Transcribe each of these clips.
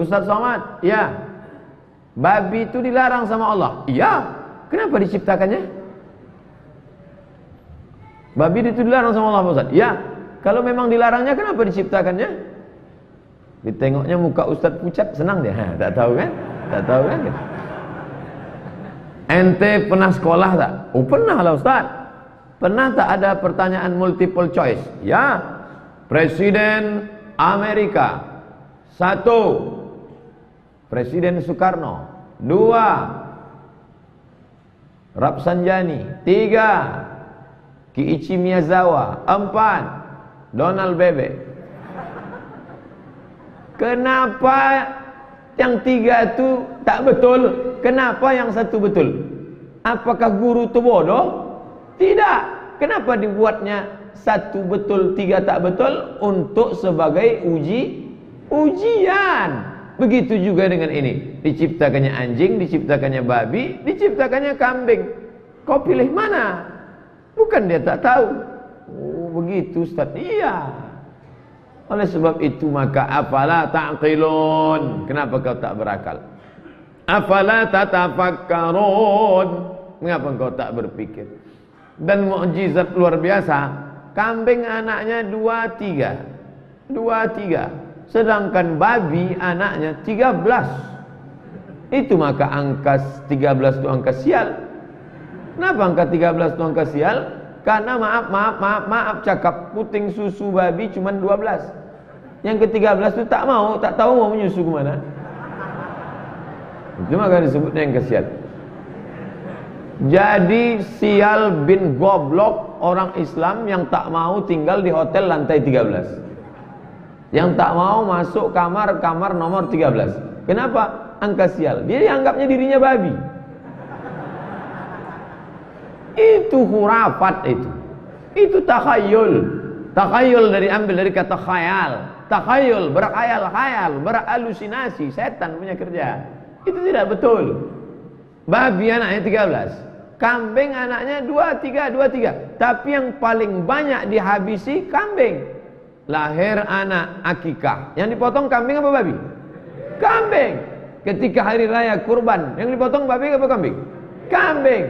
Ustaz Somad, ya. Babi itu dilarang sama Allah. Iya. Kenapa diciptakannya? Babi itu dilarang sama Allah Ustaz. Ya. Kalau memang dilarangnya kenapa diciptakannya? Ditengoknya muka Ustaz pucat senang dia. Ha, tak tahu kan? Tak tahu kan? Ente pernah sekolah tak? Oh pernah lah Ustaz. Pernah tak ada pertanyaan multiple choice? Ya. Presiden Amerika. Satu. Presiden Soekarno. Dua. Rapsanjani. Tiga. Kiichi Miyazawa. Empat. Donald Bebe. Kenapa yang tiga itu tak betul? Kenapa yang satu betul? Apakah guru itu bodoh? Tidak. Kenapa dibuatnya satu betul, tiga tak betul? Untuk sebagai uji ujian. Begitu juga dengan ini. Diciptakannya anjing, diciptakannya babi, diciptakannya kambing. Kau pilih mana? Bukan dia tak tahu. Oh, begitu Ustaz. Iya. Oleh sebab itu maka afala ta'qilun? Kenapa kau tak berakal? Afala tatafakkarun? Mengapa kau tak berpikir? Dan mukjizat luar biasa, kambing anaknya dua tiga, dua tiga, sedangkan babi anaknya tiga belas. Itu maka angka tiga belas itu angka sial. Kenapa angka tiga belas itu angka sial? Karena maaf, maaf, maaf, maaf cakap puting susu babi cuma 12. Yang ke-13 itu tak mau, tak tahu mau menyusu ke mana. Itu maka disebutnya yang kesial. Jadi sial bin goblok orang Islam yang tak mau tinggal di hotel lantai 13. Yang tak mau masuk kamar-kamar nomor 13. Kenapa? Angka sial. Dia dianggapnya dirinya babi. Itu hurafat itu. Itu takhayul. Takhayul dari ambil dari kata khayal. Takhayul, berkhayal-khayal, beralusinasi. Setan punya kerja. Itu tidak betul. Babi anaknya 13. Kambing anaknya 2, 3, 2, 3. Tapi yang paling banyak dihabisi kambing. Lahir anak akikah. Yang dipotong kambing apa babi? Kambing. Ketika hari raya kurban. Yang dipotong babi apa kambing? Kambing.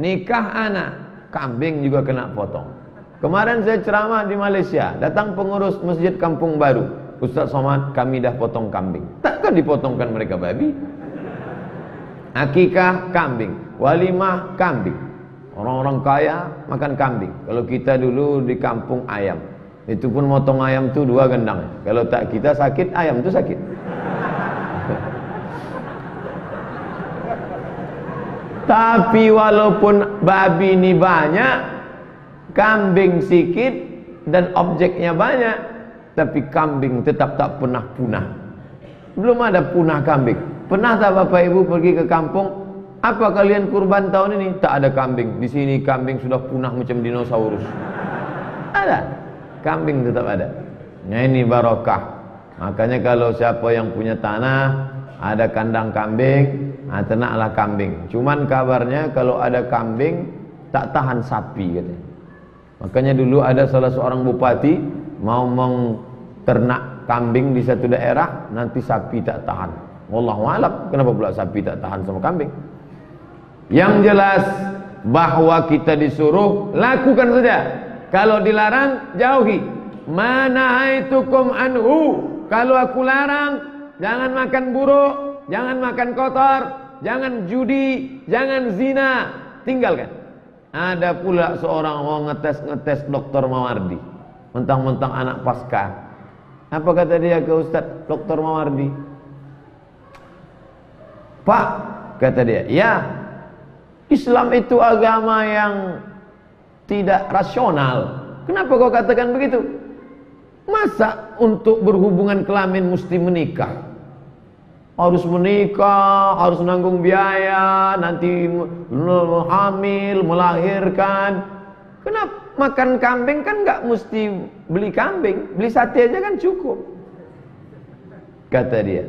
Nikah anak. Kambing juga kena potong. Kemarin saya ceramah di Malaysia. Datang pengurus masjid kampung baru. Ustaz Somad kami dah potong kambing. Takkan dipotongkan mereka babi? Akikah kambing, walimah kambing. Orang-orang kaya makan kambing. Kalau kita dulu di kampung ayam, itu pun motong ayam tu dua gendang. Kalau tak kita sakit, ayam tu sakit. Tapi walaupun babi ini banyak, kambing sikit dan objeknya banyak, tapi kambing tetap tak pernah punah. Belum ada punah kambing. Pernah tak Bapak Ibu pergi ke kampung? Apa kalian kurban tahun ini? Tak ada kambing. Di sini kambing sudah punah macam dinosaurus. Ada. Kambing tetap ada. Nah ini barokah. Makanya kalau siapa yang punya tanah, ada kandang kambing, nah ternaklah kambing. Cuman kabarnya kalau ada kambing, tak tahan sapi katanya. Makanya dulu ada salah seorang bupati mau menternak kambing di satu daerah, nanti sapi tak tahan. Wallahu alam, kenapa pula sapi tak tahan sama kambing? Yang jelas bahwa kita disuruh lakukan saja. Kalau dilarang jauhi. Mana haitukum anhu? Kalau aku larang, jangan makan buruk, jangan makan kotor, jangan judi, jangan zina, tinggalkan. Ada pula seorang mau ngetes-ngetes dokter Mawardi. Mentang-mentang anak pasca. Apa kata dia ke Ustaz Dokter Mawardi? Pak, kata dia, ya Islam itu agama yang tidak rasional. Kenapa kau katakan begitu? Masa untuk berhubungan kelamin mesti menikah? Harus menikah, harus menanggung biaya, nanti hamil, melahirkan. Kenapa? Makan kambing kan nggak mesti beli kambing, beli sate aja kan cukup. Kata dia.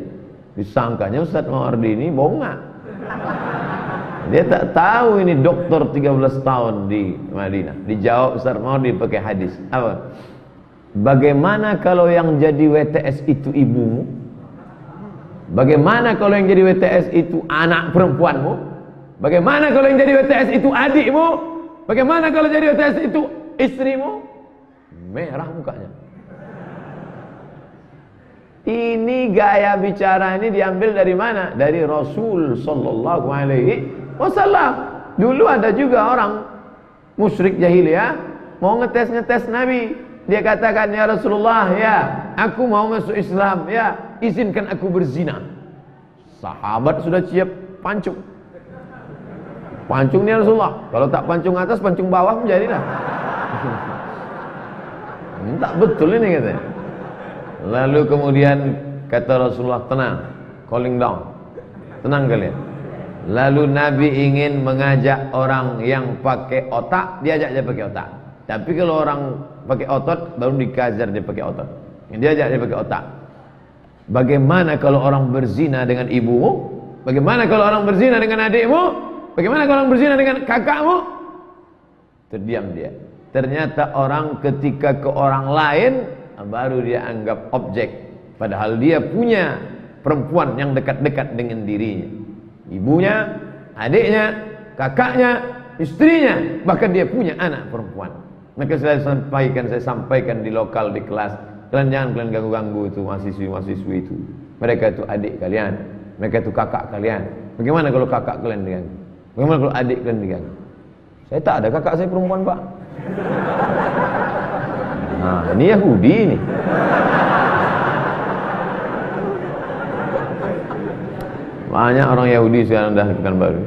Disangkanya Ustaz Mawardi ini bonga. Dia tak tahu ini dokter 13 tahun di Madinah. Dijawab Ustaz Mawardi pakai hadis. Apa? Bagaimana kalau yang jadi WTS itu ibumu? Bagaimana kalau yang jadi WTS itu anak perempuanmu? Bagaimana kalau yang jadi WTS itu adikmu? Bagaimana kalau jadi WTS itu istrimu? Merah mukanya. Ini gaya bicara ini diambil dari mana? Dari Rasul sallallahu alaihi wasallam. Dulu ada juga orang musyrik jahiliyah mau ngetes-ngetes Nabi. Dia katakan, "Ya Rasulullah, ya, aku mau masuk Islam, ya, izinkan aku berzina." Sahabat sudah siap pancung. Pancung ni Rasulullah. Kalau tak pancung atas, pancung bawah menjadilah. tak betul ini katanya. Lalu kemudian kata Rasulullah tenang, calling down. Tenang kalian. Lalu Nabi ingin mengajak orang yang pakai otak, diajak dia pakai otak. Tapi kalau orang pakai otot, baru dikajar dia pakai otot. Diajak dia pakai otak. Bagaimana kalau orang berzina dengan ibumu? Bagaimana kalau orang berzina dengan adikmu? Bagaimana kalau orang berzina dengan kakakmu? Terdiam dia. Ternyata orang ketika ke orang lain baru dia anggap objek padahal dia punya perempuan yang dekat-dekat dengan dirinya ibunya adiknya kakaknya istrinya bahkan dia punya anak perempuan. Maka saya sampaikan saya sampaikan di lokal di kelas kalian jangan kalian ganggu-ganggu itu mahasiswi-mahasiswi itu. Mereka itu adik kalian mereka itu kakak kalian. Bagaimana kalau kakak kalian diganggu? Bagaimana kalau adik kalian diganggu? Saya tak ada kakak saya perempuan pak. Nah, ini Yahudi ini. Banyak orang Yahudi sekarang dah bukan baru.